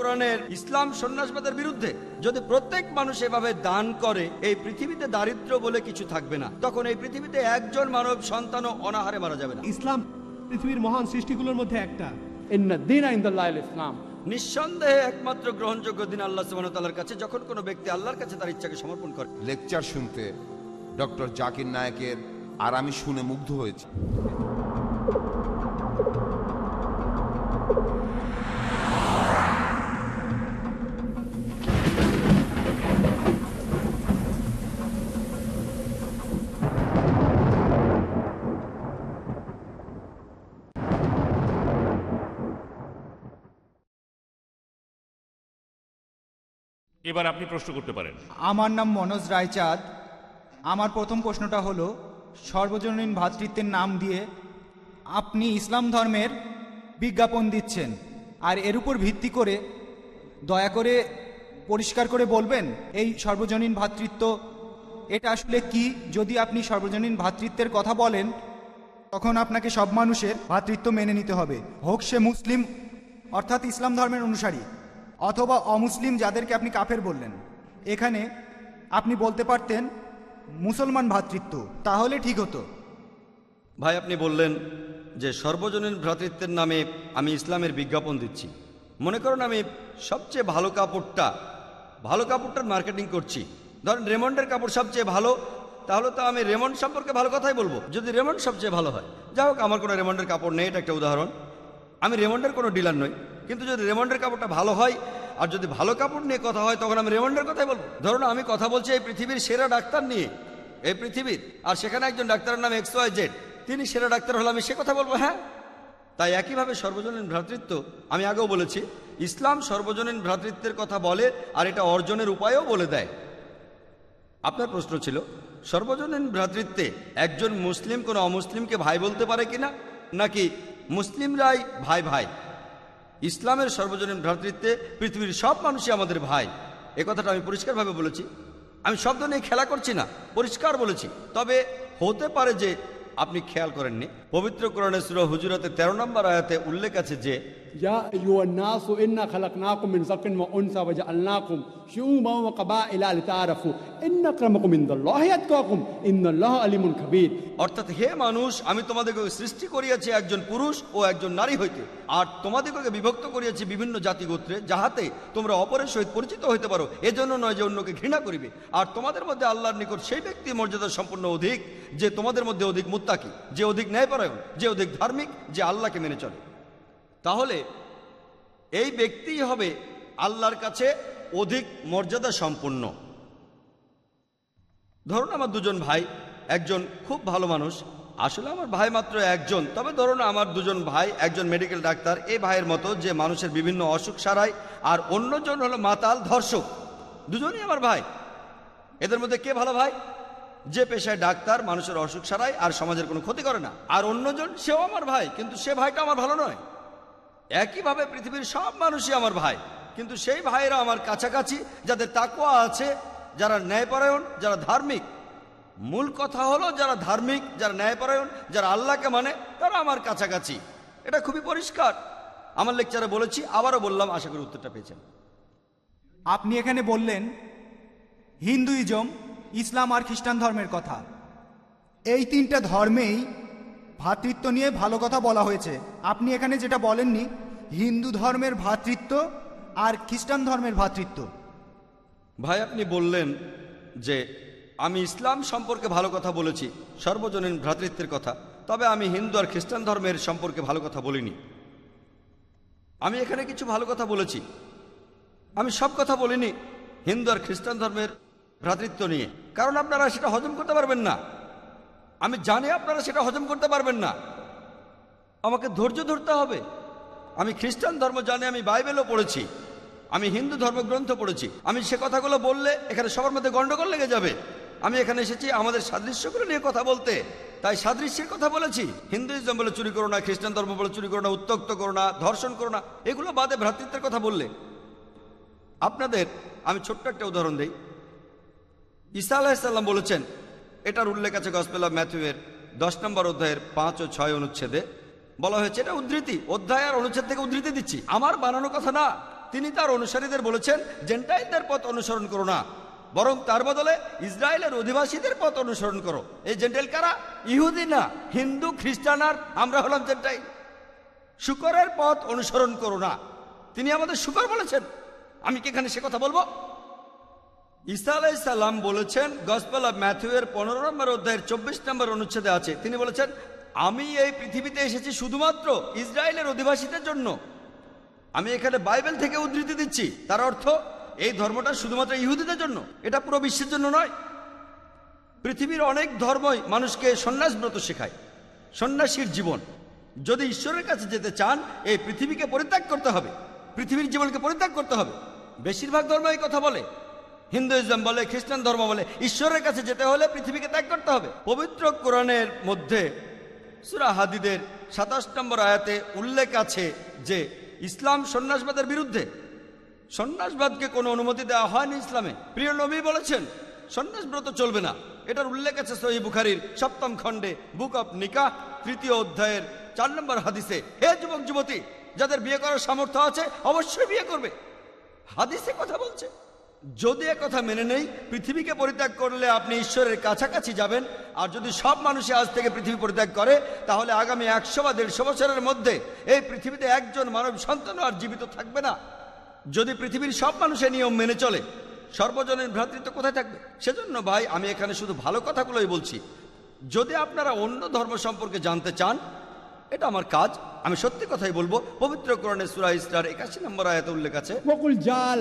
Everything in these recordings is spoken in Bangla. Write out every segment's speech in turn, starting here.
কোরআনের ইসলাম সন্ন্যাসবাদের বিরুদ্ধে যদি প্রত্যেক মানুষ এভাবে দান করে এই পৃথিবীতে দারিদ্র বলে কিছু থাকবে না। তখন এই পৃথিবীতে একজন মানব সন্তানও অনাহারে মারা যাবে না। ইসলাম পৃথিবীর মহান সৃষ্টিগুলোর মধ্যে একটা। al-Islam. নিঃসন্দেহে একমাত্র গ্রহণযোগ্য দিন আল্লাহ সুবাহতাল্লার কাছে যখন কোনো ব্যক্তি আল্লাহর কাছে তার ইচ্ছাকে সমর্পণ করে। লেকচার শুনতে ডক্টর জাকির নায়েকের আর আমি শুনে মুগ্ধ হয়েছি। এবার আপনি প্রশ্ন করতে পারেন। আমার নাম মনোজ রায়চাঁদ। আমার প্রথম প্রশ্নটা হলো, সর্বজনীন ভ্রাতৃত্বের নাম দিয়ে আপনি ইসলাম ধর্মের বিজ্ঞাপন দিচ্ছেন, আর এর উপর ভিত্তি করে দয়া করে পরিষ্কার করে বলবেন, এই সর্বজনীন ভ্রাতৃত্ব এটা আসলে কি? যদি আপনি সর্বজনীন ভ্রাতৃত্বের কথা বলেন, তখন আপনাকে সব মানুষের ভ্রাতৃত্ব মেনে নিতে হবে। হোক সে মুসলিম, অর্থাৎ ইসলাম ধর্মের অনুসারী। অথবা অমুসলিম যাদেরকে আপনি কাফের বললেন। এখানে আপনি বলতে পারতেন, মুসলমান ভ্রাতৃত্ব। তাহলে ঠিক হতো। ভাই, আপনি বললেন যে সর্বজনীন ভ্রাতৃত্বের নামে আমি ইসলামের বিজ্ঞাপন দিচ্ছি। মনে করুন আমি সবচেয়ে ভালো কাপড়টা, ভালো কাপড়টার মার্কেটিং করছি। ধরেন রেমন্ডের কাপড় সবচেয়ে ভালো, তাহলে তো আমি রেমন্ড সম্পর্কে ভালো কথাই বলব। যদি রেমন্ড সবচেয়ে ভালো হয়, যাই হোক, আমার কোনো রেমন্ডের কাপড় নেই, এটা একটা উদাহরণ। আমি রেমন্ডের কোনো ডিলার নই। কিন্তু যদি রেমন্ডের কাপড়টা ভালো হয়, আর যদি ভালো কাপড় নিয়ে কথা হয়, তখন আমি রেমন্ডের কথাই বলব। ধরুন, আমি কথা বলছি এই পৃথিবীর সেরা ডাক্তার নিয়ে, এই পৃথিবীর, আর সেখানে একজন ডাক্তারের নাম এক্স ওয়াই জেড, তিনি সেরা ডাক্তার হলে আমি সে কথা বলব হ্যাঁ? তাই একইভাবে সর্বজনীন ভ্রাতৃত্ব, আমি আগেও বলেছি, ইসলাম সর্বজনীন ভ্রাতৃত্বের কথা বলে, আর এটা অর্জনের উপায়ও বলে দেয়। আপনার প্রশ্ন ছিল, সর্বজনীন ভ্রাতৃত্বে একজন মুসলিম কোনো অমুসলিমকে ভাই বলতে পারে কিনা? নাকি মুসলিমরাই ভাই ভাই? ইসলামের সর্বজনীন ভ্রাতৃত্বে পৃথিবীর সব মানুষই আমাদের ভাই। এ কথাটা আমি পরিষ্কারভাবে বলেছি। আমি শব্দ নিয়ে খেলা করছি না, পরিষ্কার বলেছি। তবে হতে পারে যে আপনি খেয়াল করেননি। পবিত্র কোরআনে সুরা হুজুরাতে 13 নম্বর আয়াতে উল্লেখ আছে যে ইয়া আইয়ুহান নাস ইন্না মিন যাকরিন ওয়া উনসা ওয়া জাআলনাকুম ওয়া কাবাইলা লিতাআরাফু ইন্না আকরামাকুম ইনদাল্লাহি আলিমুন খাবীর অর্থাৎ হে মানুষ আমি তোমাদেরকে সৃষ্টি করিয়াছি একজন পুরুষ ও একজন নারী হইতে। আর তোমাদেরকে বিভক্ত করিয়াছি বিভিন্ন জাতি গোত্রে যাহাতে তোমরা অপরের সহিত পরিচিত হইতে পারো। এজন্য নয় যে অন্যকে ঘৃণা করিবে। আর তোমাদের মধ্যে আল্লাহর নিকট সেই ব্যক্তি মর্যাদা সম্পূর্ণ অধিক যে তোমাদের মধ্যে অধিক মুত্তাকি যে অধিক ন্যায় ন্যায়পরায়ণ যে অধিক ধার্মিক, যে আল্লাহকে মেনে চলে। তাহলে এই ব্যক্তিই হবে আল্লাহর কাছে অধিক মর্যাদা সম্পন্ন ধরুন আমার দুজন ভাই, একজন খুব ভালো মানুষ, আসলে আমার ভাই মাত্র একজন, তবে ধরুন আমার দুজন ভাই, একজন মেডিকেল ডাক্তার, এই ভাইয়ের মতো যে মানুষের বিভিন্ন অসুখ সারায়, আর অন্যজন হলো মাতাল ধর্ষক, দুজনই আমার ভাই। এদের মধ্যে কে ভালো ভাই? যে পেশায় ডাক্তার, মানুষের অসুখ সারায় আর সমাজের কোনো ক্ষতি করে না। আর অন্যজন, সেও আমার ভাই, কিন্তু সে ভাইটা আমার ভালো নয়। একইভাবে পৃথিবীর সব মানুষই আমার ভাই, কিন্তু সেই ভাইয়েরা আমার কাছাকাছি, যাদের তাকুয়া আছে, যারা ন্যায়পরায়ণ, যারা ধার্মিক। মূল কথা হলো, যারা ধার্মিক, যারা ন্যায়পরায়ণ, যারা আল্লাহকে মানে তারা আমার কাছাকাছি। এটা খুবই পরিষ্কার। আমার লেকচারে বলেছি, আবারও বললাম, আশা করি উত্তরটা পেয়েছেন। আপনি এখানে বললেন, হিন্দুইজম ইসলাম আর খ্রিস্টান ধর্মের কথা। এই তিনটা ধর্মেই ভ্রাতৃত্ব নিয়ে ভালো কথা বলা হয়েছে। আপনি এখানে যেটা বলেননি, হিন্দু ধর্মের ভ্রাতৃত্ব আর খ্রিস্টান ধর্মের ভ্রাতৃত্ব। ভাই, আপনি বললেন যে আমি ইসলাম সম্পর্কে ভালো কথা বলেছি, সর্বজনীন ভ্রাতৃত্বের কথা। তবে আমি হিন্দু আর খ্রিস্টান ধর্মের সম্পর্কে ভালো কথা বলিনি। আমি এখানে কিছু ভালো কথা বলেছি। আমি সব কথা বলিনি, হিন্দু আর খ্রিস্টান ধর্মের ভ্রাতৃত্ব নিয়ে। কারণ আপনারা সেটা হজম করতে পারবেন না। আমি জানি আপনারা সেটা হজম করতে পারবেন না। আমাকে ধৈর্য ধরতে হবে। আমি খ্রিস্টান ধর্ম জানি, আমি বাইবেলও পড়েছি। আমি হিন্দু ধর্মগ্রন্থ পড়েছি। আমি সে কথাগুলো বললে এখানে সবার মধ্যে গন্ডগোল লেগে যাবে। আমি এখানে এসেছি আমাদের সাদৃশ্যগুলো নিয়ে কথা বলতে। তাই সাদৃশ্যের কথা বলেছি। হিন্দুইজম বলে চুরি করো না, খ্রিস্টান ধর্ম বলে চুরি করো না উত্তক্ত করো না, ধর্ষণ করো না। এগুলো বাদে ভ্রাতৃত্বের কথা বললে। আপনাদের, আমি ছোট্ট একটা উদাহরণ দিই। ঈসা আলাহিসাল্লাম বলেছেন, এটার উল্লেখ আছে গসপেল ম্যাথিউয়ের দশ নম্বর অধ্যায়ের পাঁচ ও ছয় অনুচ্ছেদে। বলা হয়েছে, এটা উদ্ধৃতি, অধ্যায় আর অনুচ্ছেদ থেকে উদ্ধৃতি দিচ্ছি। আমার বানানো কথা না, তিনি তার অনুসারীদের বলেছেন, জেন্টাইলদের পথ অনুসরণ করো না, বরং তার বদলে ইসরায়েলের অধিবাসীদের পথ অনুসরণ করো। এই জেন্টাইল কারা? ইহুদি না, হিন্দু, খ্রিস্টান আর আমরা হলাম জেন্টাইল। শুকরের পথ অনুসরণ করো না। তিনি আমাদের শুকর বলেছেন। আমি কি এখানে সে কথা বলব? ঈসা আলাইসাল্লাম বলেছেন গসপেল অফ ম্যাথিউয়ের পনেরো নম্বর অধ্যায়ের চব্বিশ নম্বর অনুচ্ছেদে আছে। তিনি বলেছেন, আমি এই পৃথিবীতে এসেছি শুধুমাত্র ইসরায়েলের অধিবাসীদের জন্য। আমি এখানে বাইবেল থেকে উদ্ধৃতি দিচ্ছি। তার অর্থ, এই ধর্মটা শুধুমাত্র ইহুদিদের জন্য, এটা পুরো বিশ্বের জন্য নয়। পৃথিবীর অনেক ধর্মই মানুষকে সন্ন্যাসব্রত শেখায়, সন্ন্যাসীর জীবন। যদি ঈশ্বরের কাছে যেতে চান, এই পৃথিবীকে পরিত্যাগ করতে হবে। পৃথিবীর জীবনকে পরিত্যাগ করতে হবে। বেশিরভাগ ধর্ম এই কথা বলে। হিন্দুইজম বলে, খ্রিস্টান ধর্ম বলে, ঈশ্বরের কাছে যেতে হলে পৃথিবীকে ত্যাগ করতে হবে। পবিত্র কোরআনের মধ্যে সুরা হাদিদের সাতাশ নম্বর আয়াতে উল্লেখ আছে যে, ইসলাম সন্ন্যাসবাদের বিরুদ্ধে। সন্ন্যাসবাদকে কোনো অনুমতি দেওয়া হয়নি ইসলামে। প্রিয় নবী বলেছেন সন্ন্যাসব্রত চলবে না। এটার উল্লেখ আছে সহি বুখারির সপ্তম খণ্ডে, বুক অফ নিকা তৃতীয় অধ্যায়ের চার নম্বর হাদিসে। হে যুবক যুবতী যাদের বিয়ে করার সামর্থ্য আছে, অবশ্যই বিয়ে করবে। হাদিসে কথা বলছে। যদি কথা মেনে নেই, পৃথিবীকে পরিত্যাগ করলে আপনি ঈশ্বরের কাছাকাছি যাবেন। আর যদি সব মানুষই আজ থেকে পৃথিবী পরিত্যাগ করে, তাহলে আগামী একশো বা দেড়শো বছরের মধ্যে এই পৃথিবীতে একজন মানব সন্তান আর জীবিত থাকবে না। যদি পৃথিবীর সব মানুষের নিয়ম মেনে চলে সর্বজনীন ভ্রাতৃত্ব কোথায় থাকবে? সেজন্য ভাই, আমি এখানে শুধু ভালো কথাগুলোই বলছি। যদি আপনারা অন্য ধর্ম সম্পর্কে জানতে চান, এটা আমার কাজ, আমি সত্যি কথাই বলব পবিত্র কোরআনে সুরা ইসরার একাশি নম্বর আয়াত উল্লেখ আছে জাল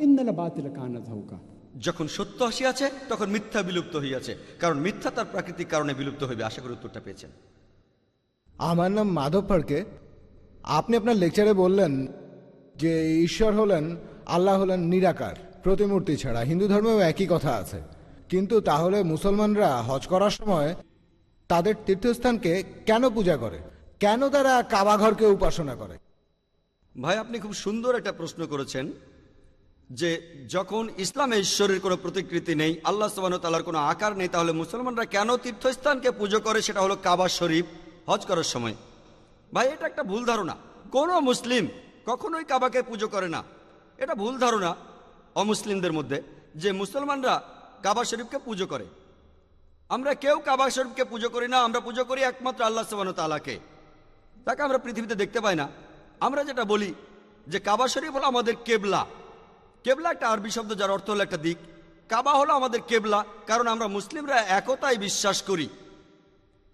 ইন্দালা বাতিল কানা ধৌকা যখন সত্য আছে তখন মিথ্যা বিলুপ্ত হইয়াছে। কারণ মিথ্যা তার প্রাকৃতিক কারণে বিলুপ্ত হইবে। আশা করি উত্তরটা পেয়েছেন। আমার নাম মাধব ফাড়কে আপনি আপনার লেকচারে বললেন যে ঈশ্বর হলেন আল্লাহ হলেন নিরাকার প্রতিমূর্তি ছাড়া। হিন্দু ধর্মেও একই কথা আছে। কিন্তু তাহলে মুসলমানরা হজ করার সময় তাদের তীর্থস্থানকে কেন পূজা করে? কেন তারা কাবাঘরকে উপাসনা করে? ভাই আপনি খুব সুন্দর একটা প্রশ্ন করেছেন। যে যখন ইসলামে ঈশ্বরের কোনো প্রতিকৃতি নেই, আল্লাহ সুবাহ তালার কোনো আকার নেই, তাহলে মুসলমানরা কেন তীর্থস্থানকে পুজো করে? সেটা হলো কাবা শরীফ, হজ করার সময়। ভাই, এটা একটা ভুল ধারণা। কোনো মুসলিম কখনোই কাবাকে পুজো করে না। এটা ভুল ধারণা অমুসলিমদের মধ্যে যে মুসলমানরা কাবা শরীফকে পুজো করে। আমরা কেউ কাবা শরীফকে পুজো করি না, আমরা পুজো করি একমাত্র আল্লাহ সুবাহ তালাকে তাকে আমরা পৃথিবীতে দেখতে পাই না। আমরা যেটা বলি যে কাবা শরীফ হলো আমাদের কেবলা। কেবলা একটা আরবি শব্দ যার অর্থ হলো একটা দিক। কাবা হলো আমাদের কেবলা, কারণ আমরা মুসলিমরা একতায় বিশ্বাস করি।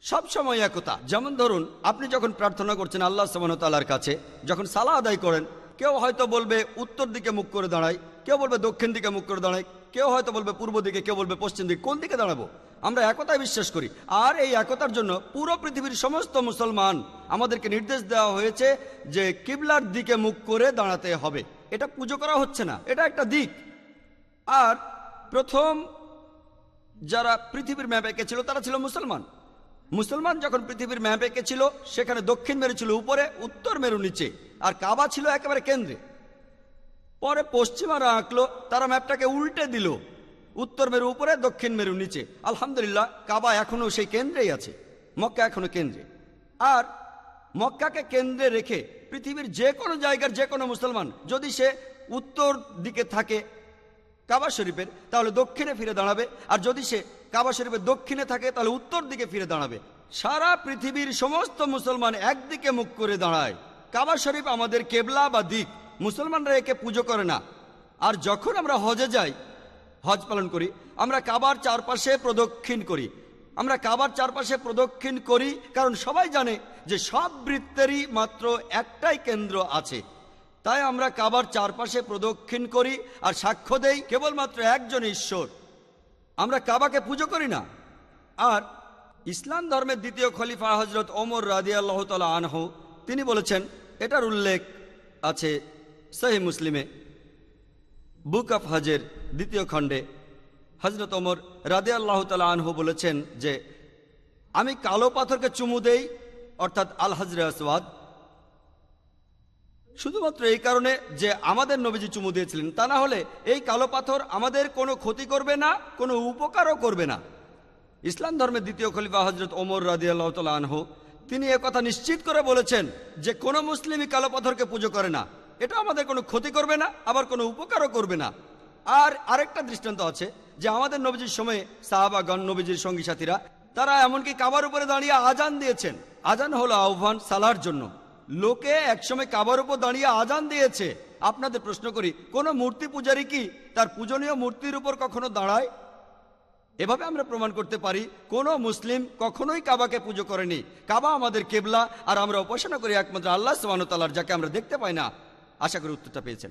সব সময় একতা। যেমন ধরুন, আপনি যখন প্রার্থনা করছেন আল্লাহ সামানতালার কাছে, যখন সালা আদায় করেন, কেউ হয়তো বলবে উত্তর দিকে মুখ করে দাঁড়ায় কেউ বলবে দক্ষিণ দিকে মুখ করে দাঁড়ায় কেউ হয়তো বলবে পূর্ব দিকে, কেউ বলবে পশ্চিম দিকে, কোন দিকে দাঁড়াবো? আমরা একতায় বিশ্বাস করি। আর এই একতার জন্য পুরো পৃথিবীর সমস্ত মুসলমান আমাদেরকে নির্দেশ দেওয়া হয়েছে যে কিবলার দিকে মুখ করে দাঁড়াতে হবে। এটা পুজো করা হচ্ছে না, এটা একটা দিক। আর প্রথম যারা পৃথিবীর ম্যাপ এঁকেছিল, তারা ছিল মুসলমান। মুসলমান যখন পৃথিবীর ম্যাপ এঁকেছিল, সেখানে দক্ষিণ মেরু ছিল উপরে, উত্তর মেরু নিচে, আর কাবা ছিল একেবারে কেন্দ্রে। পরে পশ্চিমারা আঁকলো, তারা ম্যাপটাকে উল্টে দিল। উত্তর মেরু উপরে, দক্ষিণ মেরু নিচে। আলহামদুলিল্লাহ, কাবা এখনও সেই কেন্দ্রেই আছে। মক্কা এখনও কেন্দ্রে। আর মক্কাকে কেন্দ্রে রেখে পৃথিবীর যে কোনো জায়গার যে কোনো মুসলমান যদি সে উত্তর দিকে থাকে কাবা শরীফের, তাহলে দক্ষিণে ফিরে দাঁড়াবে। আর যদি সে কাবা শরীফের দক্ষিণে থাকে, তাহলে উত্তর দিকে ফিরে দাঁড়াবে। সারা পৃথিবীর সমস্ত মুসলমান একদিকে মুখ করে দাঁড়ায়। কাবা শরীফ আমাদের কেবলা বা দিক। মুসলমানরা একে পুজো করে না। আর যখন আমরা হজে যাই হজ পালন করি, আমরা কাবার চারপাশে প্রদক্ষিণ করি। আমরা কাবার চারপাশে প্রদক্ষিণ করি, কারণ সবাই জানে যে সব বৃত্তেরই মাত্র একটাই কেন্দ্র আছে। তাই আমরা কাবার চারপাশে প্রদক্ষিণ করি আর সাক্ষ্য দেই কেবলমাত্র একজন ঈশ্বর। আমরা কাবাকে পুজো করি না। আর ইসলাম ধর্মের দ্বিতীয় খলিফা হজরত ওমর রাদি আল্লাহ তালা আনহ, তিনি বলেছেন, এটার উল্লেখ আছে সহি মুসলিমে, বুক অফ হজের দ্বিতীয় খণ্ডে হজরত ওমর রাদে আল্লাহ তালা আনহু বলেছেন যে, আমি কালো পাথরকে চুমু দেই, অর্থাৎ আল হজরে আসওয়াদ। শুধুমাত্র এই কারণে যে আমাদের নবীজি চুমু দিয়েছিলেন, তা না হলে এই কালো পাথর আমাদের কোনো ক্ষতি করবে না, কোনো উপকারও করবে না। ইসলাম ধর্মের দ্বিতীয় খলিফা হজরত ওমর রাদি আল্লাহ আনহু, তিনি কথা নিশ্চিত করে বলেছেন যে, কোনো মুসলিমই কালো পাথরকে পুজো করে না। এটা আমাদের কোনো ক্ষতি করবে না, আবার কোনো উপকারও করবে না। আর আরেকটা দৃষ্টান্ত আছে যে আমাদের নবীজির সময়ে সাহাবাগণ, নবীজির সঙ্গী সাথীরা, তারা এমনকি কাবার উপরে দাঁড়িয়ে আজান দিয়েছেন। আজান হলো আহ্বান সালার জন্য। লোকে একসময় কাবার উপর দাঁড়িয়ে আজান দিয়েছে। আপনাদের প্রশ্ন করি, কোন মূর্তি পূজারী কি তার পূজনীয় মূর্তির উপর কখনো দাঁড়ায়? এভাবে আমরা প্রমাণ করতে পারি, কোন মুসলিম কখনোই কাবাকে পুজো করেনি। কাবা আমাদের কেবলা, আর আমরা উপাসনা করি একমাত্র আল্লাহ সোহানতালার যাকে আমরা দেখতে পাই না। আশা করি উত্তরটা পেয়েছেন।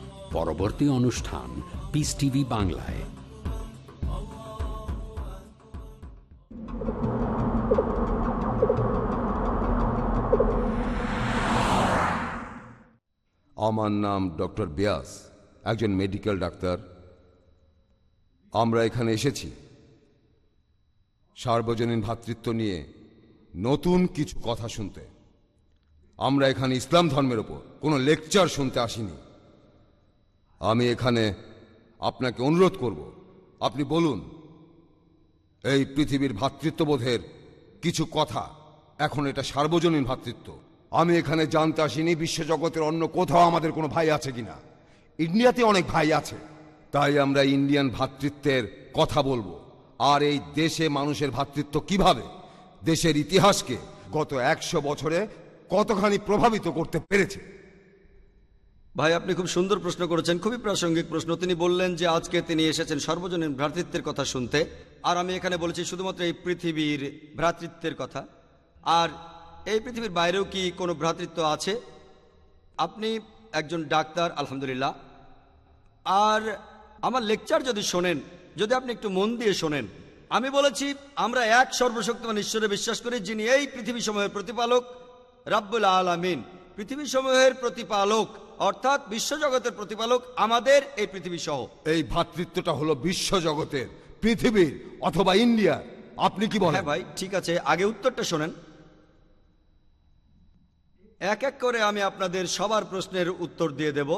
পরবর্তী অনুষ্ঠান পিস টিভি বাংলায়। আমার নাম ডক্টর বিয়াস, একজন মেডিকেল ডাক্তার। আমরা এখানে এসেছি। সার্বজনীন ভ্রাতৃত্ব নিয়ে নতুন কিছু কথা শুনতে। আমরা এখানে ইসলাম ধর্মের ওপর কোনো লেকচার শুনতে আসিনি। আমি এখানে আপনাকে অনুরোধ করব। আপনি বলুন, এই পৃথিবীর ভ্রাতৃত্ববোধের কিছু কথা, এখন এটা সার্বজনীন ভ্রাতৃত্ব আমি এখানে জানতে আসিনি বিশ্বজগতের অন্য কোথাও আমাদের কোনো ভাই আছে কিনা। ইন্ডিয়াতে অনেক ভাই আছে, তাই আমরা ইন্ডিয়ান ভ্রাতৃত্বের কথা বলব। আর এই দেশে মানুষের ভ্রাতৃত্ব কীভাবে? দেশের ইতিহাসকে গত একশো বছরে কতখানি প্রভাবিত করতে পেরেছে? ভাই, আপনি খুব সুন্দর প্রশ্ন করেছেন, খুবই প্রাসঙ্গিক প্রশ্ন। তিনি বললেন যে, আজকে তিনি এসেছেন সর্বজনীন ভ্রাতৃত্বের কথা শুনতে। আর আমি এখানে বলেছি শুধুমাত্র এই পৃথিবীর ভ্রাতৃত্বের কথা। আর এই পৃথিবীর বাইরেও কি কোনো ভ্রাতৃত্ব আছে? আপনি একজন ডাক্তার, আলহামদুলিল্লাহ। আর আমার লেকচার যদি শোনেন, যদি আপনি একটু মন দিয়ে শোনেন, আমি বলেছি, আমরা এক সর্বশক্তিমান ঈশ্বরে বিশ্বাস করি, যিনি এই পৃথিবী সমূহের প্রতিপালক, রাব্বুল আলামিন। পৃথিবী সমূহের প্রতিপালক। অর্থাৎ বিশ্বজগতের প্রতিপালক আমাদের এই পৃথিবী সহ এই ভ্রাতৃত্বটা হলো বিশ্বজগতের পৃথিবীর অথবা ইন্ডিয়া আপনি কি বলেন? হ্যাঁ ভাই ঠিক আছে আগে উত্তরটা শোনেন। এক এক করে আমি আপনাদের সবার প্রশ্নের উত্তর দিয়ে দেব।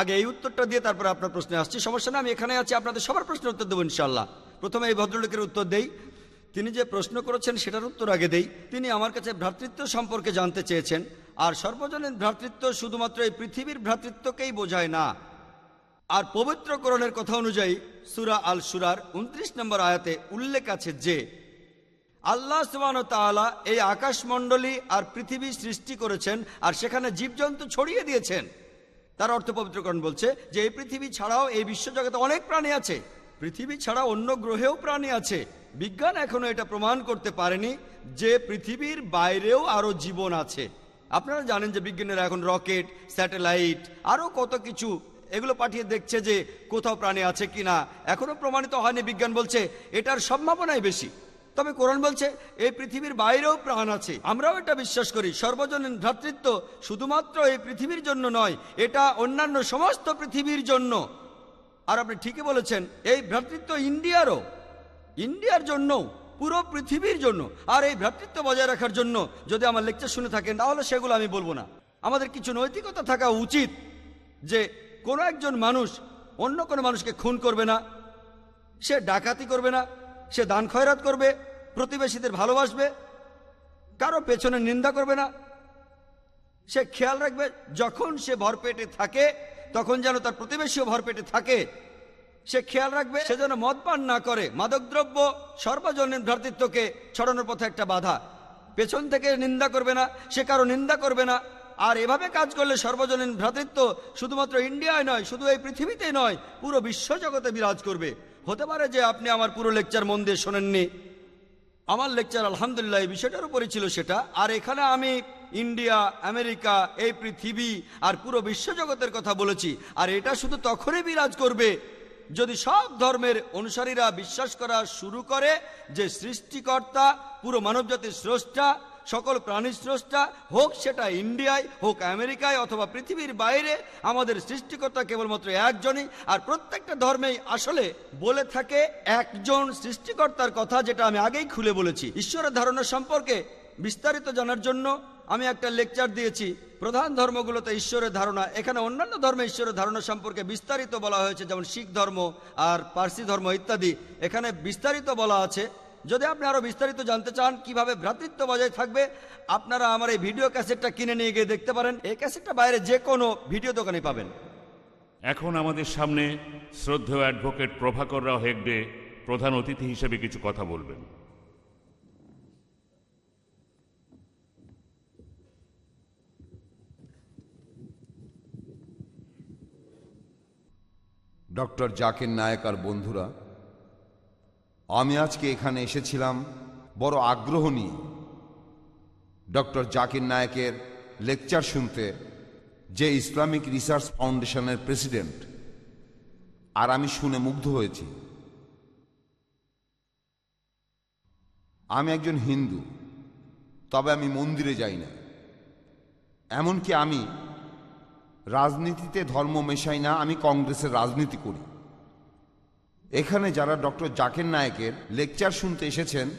আগে এই উত্তরটা দিয়ে তারপরে আপনার প্রশ্নে আসছি। সমস্যা না আমি এখানে আছি আপনাদের সবার প্রশ্নের উত্তর দেবো ইনশাল্লাহ প্রথমে এই ভদ্রলোকের উত্তর দেই। তিনি যে প্রশ্ন করেছেন সেটার উত্তর আগে দেই। তিনি আমার কাছে ভ্রাতৃত্ব সম্পর্কে জানতে চেয়েছেন। আর সর্বজনীন ভ্রাতৃত্ব শুধুমাত্র এই পৃথিবীর ভ্রাতৃত্বকেই বোঝায় না। আর পবিত্রকরণের কথা অনুযায়ী সুরা আল সুরার উনত্রিশ নম্বর আয়াতে উল্লেখ আছে যে, আল্লাহ সুবান তাআলা এই আকাশমণ্ডলী আর পৃথিবী সৃষ্টি করেছেন আর সেখানে জীবজন্তু ছড়িয়ে দিয়েছেন। তার অর্থ পবিত্রকরণ বলছে যে, এই পৃথিবী ছাড়াও এই বিশ্বজগতে অনেক প্রাণী আছে। পৃথিবী ছাড়া অন্য গ্রহেও প্রাণী আছে। বিজ্ঞান এখনও এটা প্রমাণ করতে পারেনি যে, পৃথিবীর বাইরেও আরও জীবন আছে। আপনারা জানেন যে বিজ্ঞানীরা এখন রকেট, স্যাটেলাইট আরও কত কিছু এগুলো পাঠিয়ে দেখছে যে কোথাও প্রাণী আছে কিনা। এখনও প্রমাণিত হয়নি, বিজ্ঞান বলছে এটার সম্ভাবনাই বেশি। তবে কোরআন বলছে এই পৃথিবীর বাইরেও প্রাণ আছে। আমরাও এটা বিশ্বাস করি। সর্বজনীন ভ্রাতৃত্ব শুধুমাত্র এই পৃথিবীর জন্য নয়, এটা অন্যান্য সমস্ত পৃথিবীর জন্য। আর আপনি ঠিকই বলেছেন, এই ভ্রাতৃত্ব ইন্ডিয়ারও, ইন্ডিয়ার জন্য পুরো পৃথিবীর জন্য আর এই ভ্রাতৃত্ব বজায় রাখার জন্য যদি আমার লেকচার শুনে থাকেন, তাহলে সেগুলো আমি বলব না। আমাদের কিছু নৈতিকতা থাকা উচিত যে কোনো একজন মানুষ অন্য কোনো মানুষকে খুন করবে না, সে ডাকাতি করবে না, সে দান খয়রাত করবে, প্রতিবেশীদের ভালোবাসবে, কারও পেছনে নিন্দা করবে না। সে খেয়াল রাখবে, যখন সে ভরপেটে থাকে, তখন যেন তার প্রতিবেশীও ভরপেটে থাকে সে খেয়াল রাখবে, সে যেন মদ পান না করে। মাদকদ্রব্য সর্বজনীন ভ্রাতৃত্বকে ছড়ানোর পথে একটা বাধা। পেছন থেকে নিন্দা করবে না, সে কারও নিন্দা করবে না। আর এভাবে কাজ করলে সর্বজনীন ভ্রাতৃত্ব শুধুমাত্র ইন্ডিয়ায় নয়, শুধু এই পৃথিবীতেই নয়, পুরো বিশ্বজগতে বিরাজ করবে। হতে পারে যে আপনি আমার পুরো লেকচার মন দিয়ে শোনেননি। আমার লেকচার আলহামদুলিল্লাহ এই বিষয়টার উপরই ছিল সেটা। আর এখানে আমি ইন্ডিয়া, আমেরিকা, এই পৃথিবী আর পুরো বিশ্বজগতের কথা বলেছি। আর এটা শুধু তখনই বিরাজ করবে যদি সব ধর্মের অনুসারীরা বিশ্বাস করা শুরু করে যে সৃষ্টিকর্তা, পুরো মানবজাতির স্রষ্টা, সকল প্রাণীর স্রষ্টা, হোক সেটা ইন্ডিয়ায়, হোক আমেরিকায় অথবা পৃথিবীর বাইরে, আমাদের সৃষ্টিকর্তা কেবলমাত্র একজনই, আর প্রত্যেকটা ধর্মেই আসলে বলে থাকে একজন সৃষ্টিকর্তার কথা, যেটা আমি আগেই খুলে বলেছি। ঈশ্বরের ধারণা সম্পর্কে বিস্তারিত জানার জন্য আমি একটা লেকচার দিয়েছি। প্রধান ধর্মগুলোতে ঈশ্বরের ধারণা। এখানে অন্যান্য ধর্মে ঈশ্বরের ধারণা সম্পর্কে বিস্তারিত বলা হয়েছে, যেমন শিখ ধর্ম আর পার্সি ধর্ম ইত্যাদি। এখানে বিস্তারিত বলা আছে। যদি আপনি আরও বিস্তারিত জানতে চান কীভাবে ভ্রাতৃত্ব বজায় থাকবে, আপনারা আমার এই ভিডিও ক্যাসেটটা কিনে নিয়ে গিয়ে দেখতে পারেন। এই ক্যাসেটটা বাইরে যে কোনো ভিডিও দোকানে পাবেন। এখন আমাদের সামনে শ্রদ্ধেয় অ্যাডভোকেট প্রভাকর রাও হেগডে প্রধান অতিথি হিসেবে কিছু কথা বলবেন। ডক্টর জাকির নায়ক আর বন্ধুরা, আমি আজকে এখানে এসেছিলাম বড় আগ্রহ নিয়ে। ডক্টর জাকির নায়কের লেকচার শুনতে, যে ইসলামিক রিসার্চ ফাউন্ডেশনের প্রেসিডেন্ট। আর আমি শুনে মুগ্ধ হয়েছি। আমি একজন হিন্দু, তবে আমি মন্দিরে যাই না এমনকি আমি রাজনীতিতে ধর্ম মেশাই না, আমি কংগ্রেসের রাজনীতি করি। এখানে যারা ডক্টর জাকির নায়েকের লেকচার শুনতে এসেছেন,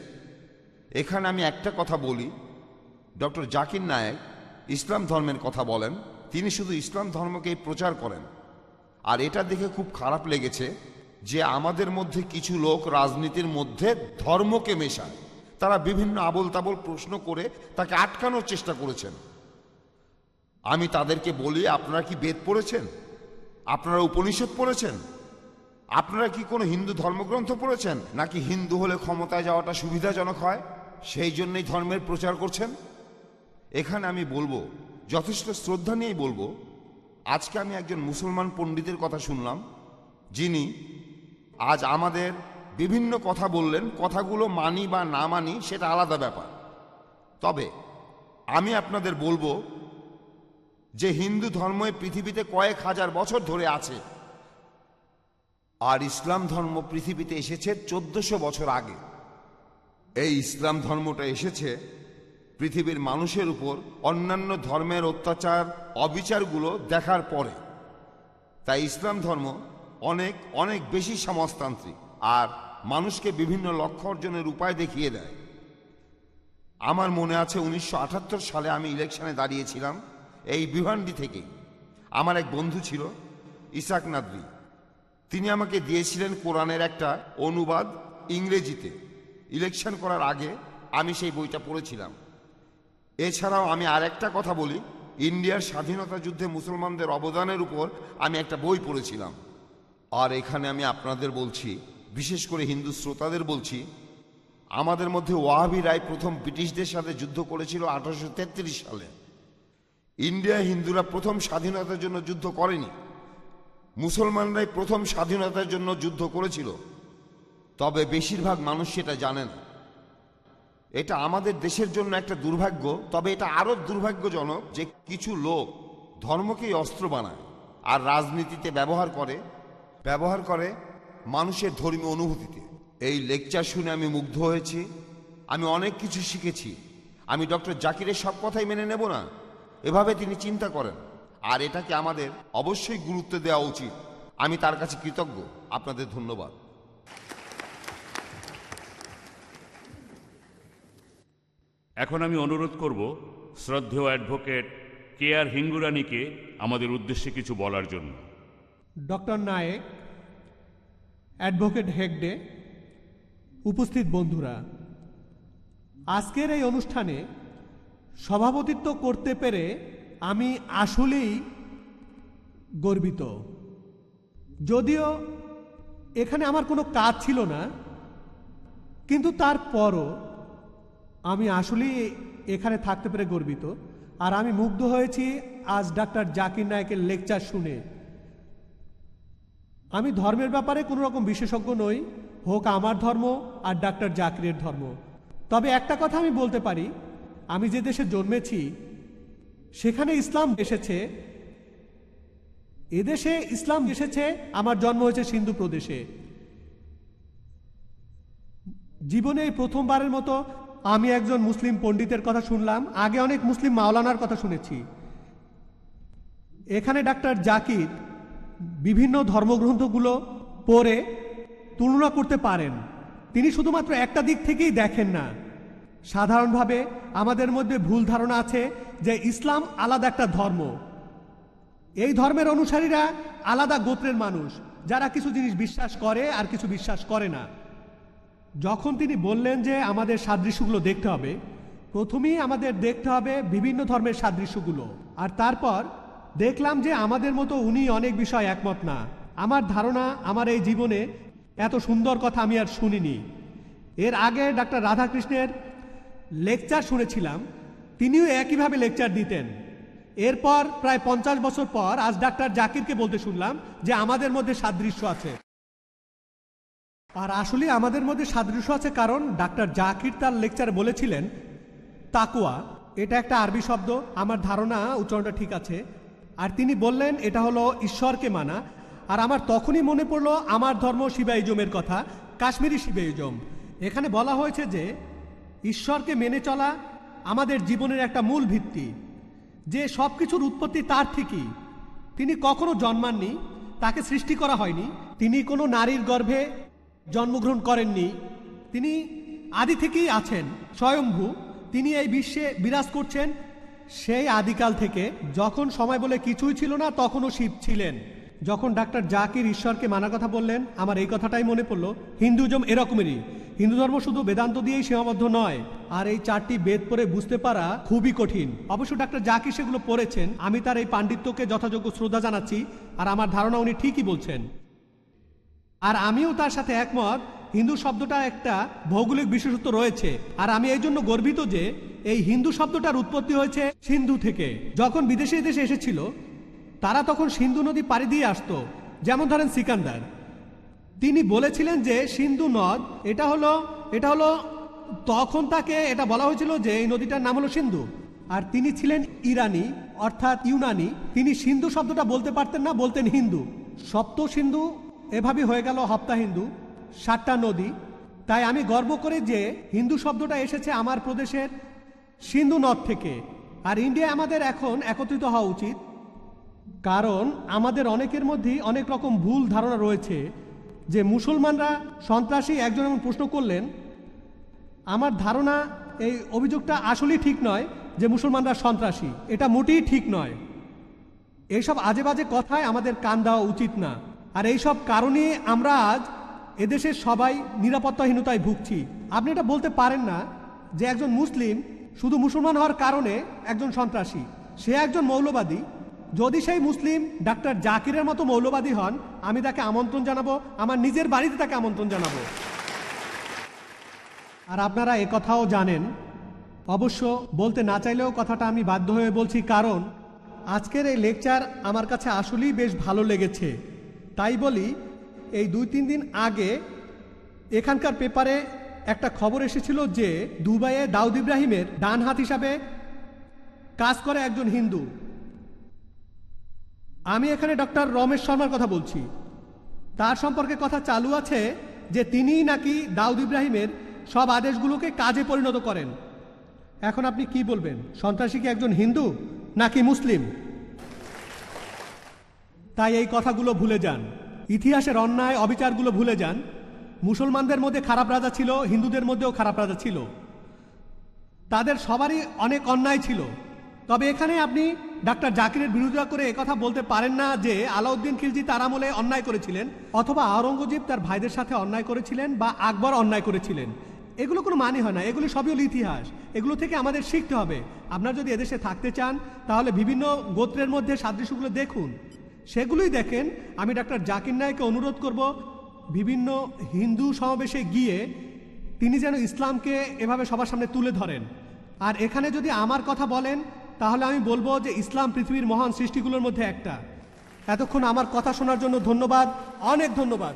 এখানে আমি একটা কথা বলি। ডক্টর জাকির নায়েক ইসলাম ধর্মের কথা বলেন, তিনি শুধু ইসলাম ধর্মকেই প্রচার করেন। আর এটা দেখে খুব খারাপ লেগেছে যে আমাদের মধ্যে কিছু লোক রাজনীতির মধ্যে ধর্মকে মেশায়। তারা বিভিন্ন আবল তাবল প্রশ্ন করে তাকে আটকানোর চেষ্টা করেছেন। আমি তাদেরকে বলি, আপনারা কি বেদ পড়েছেন? আপনারা উপনিষদ পড়েছেন? আপনারা কি কোনো হিন্দু ধর্মগ্রন্থ পড়েছেন? নাকি হিন্দু হলে ক্ষমতায় যাওয়াটা সুবিধাজনক হয়? সেই জন্যই ধর্মের প্রচার করছেন? এখানে আমি বলব, যথেষ্ট শ্রদ্ধা নিয়েই বলব, আজকে আমি একজন মুসলমান পণ্ডিতের কথা শুনলাম, যিনি আজ আমাদের বিভিন্ন কথা বললেন, কথাগুলো মানি বা না মানি, সেটা আলাদা ব্যাপার। তবে আমি আপনাদের বলব যে হিন্দু ধর্ম পৃথিবীতে কয়েক হাজার বছর ধরে আছে। আর ইসলাম ধর্ম পৃথিবীতে এসেছে চোদ্দশো বছর আগে। এই ইসলাম ধর্মটা এসেছে পৃথিবীর মানুষের উপর অন্যান্য ধর্মের অত্যাচার, অবিচারগুলো দেখার পরে। তাই ইসলাম ধর্ম অনেক অনেক বেশি সমাজতান্ত্রিক আর মানুষকে বিভিন্ন লক্ষ্য অর্জনের উপায় দেখিয়ে দেয়। আমার মনে আছে উনিশশো আটাত্তর সালে আমি ইলেকশনে দাঁড়িয়েছিলাম। এই বিভান্ডি থেকেই আমার এক বন্ধু ছিল, ইসাক নাদরি তিনি আমাকে দিয়েছিলেন কোরআনের একটা অনুবাদ ইংরেজিতে। ইলেকশন করার আগে আমি সেই বইটা পড়েছিলাম। এছাড়াও আমি আর একটা কথা বলি, ইন্ডিয়ার স্বাধীনতা যুদ্ধে মুসলমানদের অবদানের উপর আমি একটা বই পড়েছিলাম। আর এখানে আমি আপনাদের বলছি, বিশেষ করে হিন্দু শ্রোতাদের বলছি, আমাদের মধ্যে ওয়াহাবি রায় প্রথম ব্রিটিশদের সাথে যুদ্ধ করেছিল আঠারোশো তেত্রিশ সালে। ইন্ডিয়া হিন্দুরা প্রথম স্বাধীনতার জন্য যুদ্ধ করেনি। মুসলমানরাই প্রথম স্বাধীনতার জন্য যুদ্ধ করেছিল। তবে বেশিরভাগ মানুষ সেটা জানে না। এটা আমাদের দেশের জন্য একটা দুর্ভাগ্য, তবে এটা আরও দুর্ভাগ্যজনক যে কিছু লোক ধর্মকেই অস্ত্র বানায় আর রাজনীতিতে ব্যবহার করে ব্যবহার করে মানুষের ধর্মীয় অনুভূতিতে। এই লেকচার শুনে আমি মুগ্ধ হয়েছি। আমি অনেক কিছু শিখেছি। আমি ডক্টর জাকিরের সব কথাই মেনে নেব না। এভাবে তিনি চিন্তা করেন। আর এটাকে আমাদের অবশ্যই গুরুত্ব দেওয়া উচিত। আমি তার কাছে কৃতজ্ঞ। আপনাদের ধন্যবাদ। এখন আমি অনুরোধ করব শ্রদ্ধেয় অ্যাডভোকেট কে আর হিঙ্গুরানিকে আমাদের উদ্দেশ্যে কিছু বলার জন্য। ডক্টর নায়েক অ্যাডভোকেট হেগডে উপস্থিত বন্ধুরা আজকের এই অনুষ্ঠানে সভাপতিত্ব করতে পেরে আমি আসলেই গর্বিত। যদিও এখানে আমার কোনো কাজ ছিল না, কিন্তু তারপরও আমি আসলেই এখানে থাকতে পেরে গর্বিত। আর আমি মুগ্ধ হয়েছি আজ ডাক্তার জাকির নায়কের লেকচার শুনে। আমি ধর্মের ব্যাপারে কোনো রকম বিশেষজ্ঞ নই, হোক আমার ধর্ম আর ডাক্তার জাকিরের ধর্ম। তবে একটা কথা আমি বলতে পারি আমি যে দেশে জন্মেছি, সেখানে ইসলাম এসেছে। এদেশে ইসলাম এসেছে, আমার জন্ম হয়েছে সিন্ধু প্রদেশে। জীবনে এই প্রথমবারের মতো আমি একজন মুসলিম পণ্ডিতের কথা শুনলাম। আগে অনেক মুসলিম মাওলানার কথা শুনেছি। এখানে ডাক্তার জাকির বিভিন্ন ধর্মগ্রন্থগুলো পড়ে তুলনা করতে পারেন। তিনি শুধুমাত্র একটা দিক থেকেই দেখেন না। সাধারণভাবে আমাদের মধ্যে ভুল ধারণা আছে যে ইসলাম আলাদা একটা ধর্ম। এই ধর্মের অনুসারীরা আলাদা গোত্রের মানুষ, যারা কিছু জিনিস বিশ্বাস করে আর কিছু বিশ্বাস করে না। যখন তিনি বললেন যে আমাদের সাদৃশ্যগুলো দেখতে হবে, প্রথমেই আমাদের দেখতে হবে বিভিন্ন ধর্মের সাদৃশ্যগুলো। আর তারপর দেখলাম যে আমাদের মতো উনি অনেক বিষয় একমত না। আমার ধারণা, আমার এই জীবনে এত সুন্দর কথা আমি আর শুনিনি। এর আগে ডাক্তার রাধাকৃষ্ণের লেকচার শুনেছিলাম, তিনিও একইভাবে লেকচার দিতেন। এরপর প্রায় পঞ্চাশ বছর পর আজ ডাক্তার জাকিরকে বলতে শুনলাম যে আমাদের মধ্যে সাদৃশ্য আছে। আর আসলে আমাদের মধ্যে সাদৃশ্য আছে কারণ ডাক্তার জাকির তার লেকচার বলেছিলেন তাকুয়া এটা একটা আরবি শব্দ, আমার ধারণা, উচ্চারণটা ঠিক আছে। আর তিনি বললেন, এটা হলো ঈশ্বরকে মানা। আর আমার তখনই মনে পড়ল, আমার ধর্ম শিবাইজমের কথা, কাশ্মীরি শিবাইজম। এখানে বলা হয়েছে যে ঈশ্বরকে মেনে চলা আমাদের জীবনের একটা মূল ভিত্তি। যে সব কিছুর উৎপত্তি তার ঠিকই। তিনি কখনো জন্মাননি, তাকে সৃষ্টি করা হয়নি। তিনি কোনো নারীর গর্ভে জন্মগ্রহণ করেননি। তিনি আদি থেকেই আছেন স্বয়ংভূ তিনি এই বিশ্বে বিরাজ করছেন সেই আদিকাল থেকে। যখন সময় বলে কিছুই ছিল না, তখনও শিব ছিলেন। যখন ডাক্তার জাকির ঈশ্বরকে মানার কথা বললেন, আমার এই কথাটাই মনে পড়ল, হিন্দুজম এরকমেরই। হিন্দু ধর্ম শুধু বেদান্ত দিয়েই সীমাবদ্ধ নয়, আর এই চারটি বেদ পড়ে বুঝতে পারা খুবই কঠিন। অবশ্য ডাক্তার জাকির সেগুলো পড়েছেন, আমি তার এই পাণ্ডিত্যকে যথাযোগ্য শ্রদ্ধা জানাচ্ছি, আর আমার ধারণা উনি ঠিকই বলছেন। আর আমিও তার সাথে একমত, হিন্দু শব্দটা একটা ভৌগোলিক বিশেষত্ব রয়েছে, আর আমি এই জন্য গর্বিত যে এই হিন্দু শব্দটার উৎপত্তি হয়েছে সিন্ধু থেকে। যখন বিদেশি দেশে এসেছিল, তারা তখন সিন্ধু নদী পাড়ি দিয়ে আসতো, যেমন ধরেন সিকান্দার। তিনি বলেছিলেন যে সিন্ধু নদ, এটা হলো এটা হলো, তখন তাকে এটা বলা হয়েছিল যে এই নদীটার নাম হলো সিন্ধু। আর তিনি ছিলেন ইরানি, অর্থাৎ ইউনানি। তিনি সিন্ধু শব্দটা বলতে পারতেন না, বলতেন হিন্দু। সপ্ত সিন্ধু, এভাবে হয়ে গেল হপ্তা হিন্দু, সাতটা নদী। তাই আমি গর্ব করি যে হিন্দু শব্দটা এসেছে আমার প্রদেশের সিন্ধু নদ থেকে। আর ইন্ডিয়া আমাদের এখন একত্রিত হওয়া উচিত। কারণ আমাদের অনেকের মধ্যেই অনেক রকম ভুল ধারণা রয়েছে। যে মুসলমানরা সন্ত্রাসী একজন এমন প্রশ্ন করলেন, আমার ধারণা এই অভিযোগটা আসলেই ঠিক নয় যে মুসলমানরা সন্ত্রাসী। এটা মোটেই ঠিক নয়। এইসব আজে বাজে কথায় আমাদের কান দেওয়া উচিত না। আর এইসব কারণে আমরা আজ এদেশের সবাই নিরাপত্তাহীনতায় ভুগছি। আপনি এটা বলতে পারেন না যে একজন মুসলিম শুধু মুসলমান হওয়ার কারণে একজন সন্ত্রাসী। সে একজন মৌলবাদী। যদি সেই মুসলিম ডাক্তার জাকিরের মতো মৌলবাদী হন, আমি তাকে আমন্ত্রণ জানাব, আমার নিজের বাড়িতে তাকে আমন্ত্রণ জানাব। আর আপনারা কথাও জানেন, অবশ্য বলতে না চাইলেও কথাটা আমি বাধ্য হয়ে বলছি কারণ, আজকের এই লেকচার আমার কাছে আসলেই বেশ ভালো লেগেছে। তাই বলি, এই দুই তিন দিন আগে এখানকার পেপারে একটা খবর এসেছিল যে দুবাইয়ে দাউদ ইব্রাহিমের ডান হাত হিসাবে কাজ করে একজন হিন্দু। আমি এখানে ডক্টর রমেশ শর্মার কথা বলছি। তার সম্পর্কে কথা চালু আছে যে তিনিই নাকি দাউদ ইব্রাহিমের সব আদেশগুলোকে কাজে পরিণত করেন। এখন আপনি কি বলবেন? সন্ত্রাসী কি একজন হিন্দু নাকি মুসলিম? তাই এই কথাগুলো ভুলে যান। ইতিহাসের অন্যায় অবিচারগুলো ভুলে যান। মুসলমানদের মধ্যে খারাপ রাজা ছিল, হিন্দুদের মধ্যেও খারাপ রাজা ছিল। তাদের সবারই অনেক অন্যায় ছিল। তবে এখানে আপনি ডাক্তার জাকিরের বিরোধিতা করে একথা বলতে পারেন না যে আলাউদ্দিন খিলজি তার আমলে অন্যায় করেছিলেন, অথবা আওরঙ্গজেব তার ভাইদের সাথে অন্যায় করেছিলেন বা আকবর অন্যায় করেছিলেন। এগুলো কোনো মানে হয় না, এগুলো সবই হলো ইতিহাস। এগুলো থেকে আমাদের শিখতে হবে। আপনার যদি এদেশে থাকতে চান, তাহলে বিভিন্ন গোত্রের মধ্যে সাদৃশ্যগুলো দেখুন। সেগুলোই দেখেন, আমি ডাক্তার জাকির নায়কে অনুরোধ করব, বিভিন্ন হিন্দু সমাবেশে গিয়ে তিনি যেন ইসলামকে এভাবে সবার সামনে তুলে ধরেন। আর এখানে যদি আমার কথা বলেন তাহলে আমি বলবো যে ইসলাম পৃথিবীর মহান সৃষ্টিগুলোর মধ্যে একটা এতক্ষণ আমার কথা শোনার জন্য ধন্যবাদ অনেক ধন্যবাদ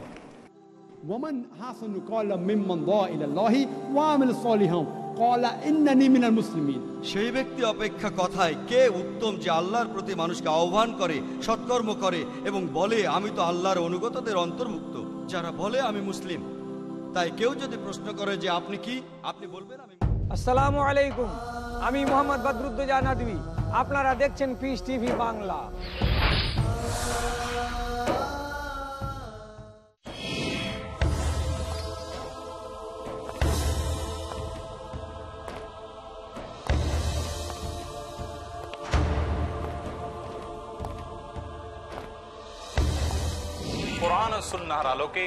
ومن حسن قال ممن ضاع الى الله وعمل صالحا قال انني من المسلمين সেই ব্যক্তি অপেক্ষা কথায় কে উত্তম যে আল্লাহর প্রতি মানুষকে আহ্বান করে সৎকর্ম করে এবং বলে আমি তো আল্লাহর অনুগতদের অন্তর্ভুক্ত যারা বলে আমি মুসলিম তাই কেউ যদি প্রশ্ন করে যে আপনি কি আপনি বলবেন আমি আসসালামু আলাইকুম আমি মোহাম্মদ বদরুদ্দোজা নাদবি। আপনারা দেখছেন পিস টিভি বাংলা। কোরআন ও সুন্নাহর আলোকে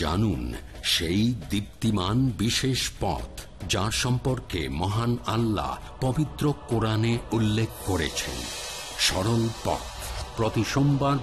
জানুন সেই দীপ্তিমান বিশেষ পথ যার সম্পর্কে মহান আল্লাহ পবিত্র কোরআনে উল্লেখ করেছেন। সরল পথ। প্রতি সোমবার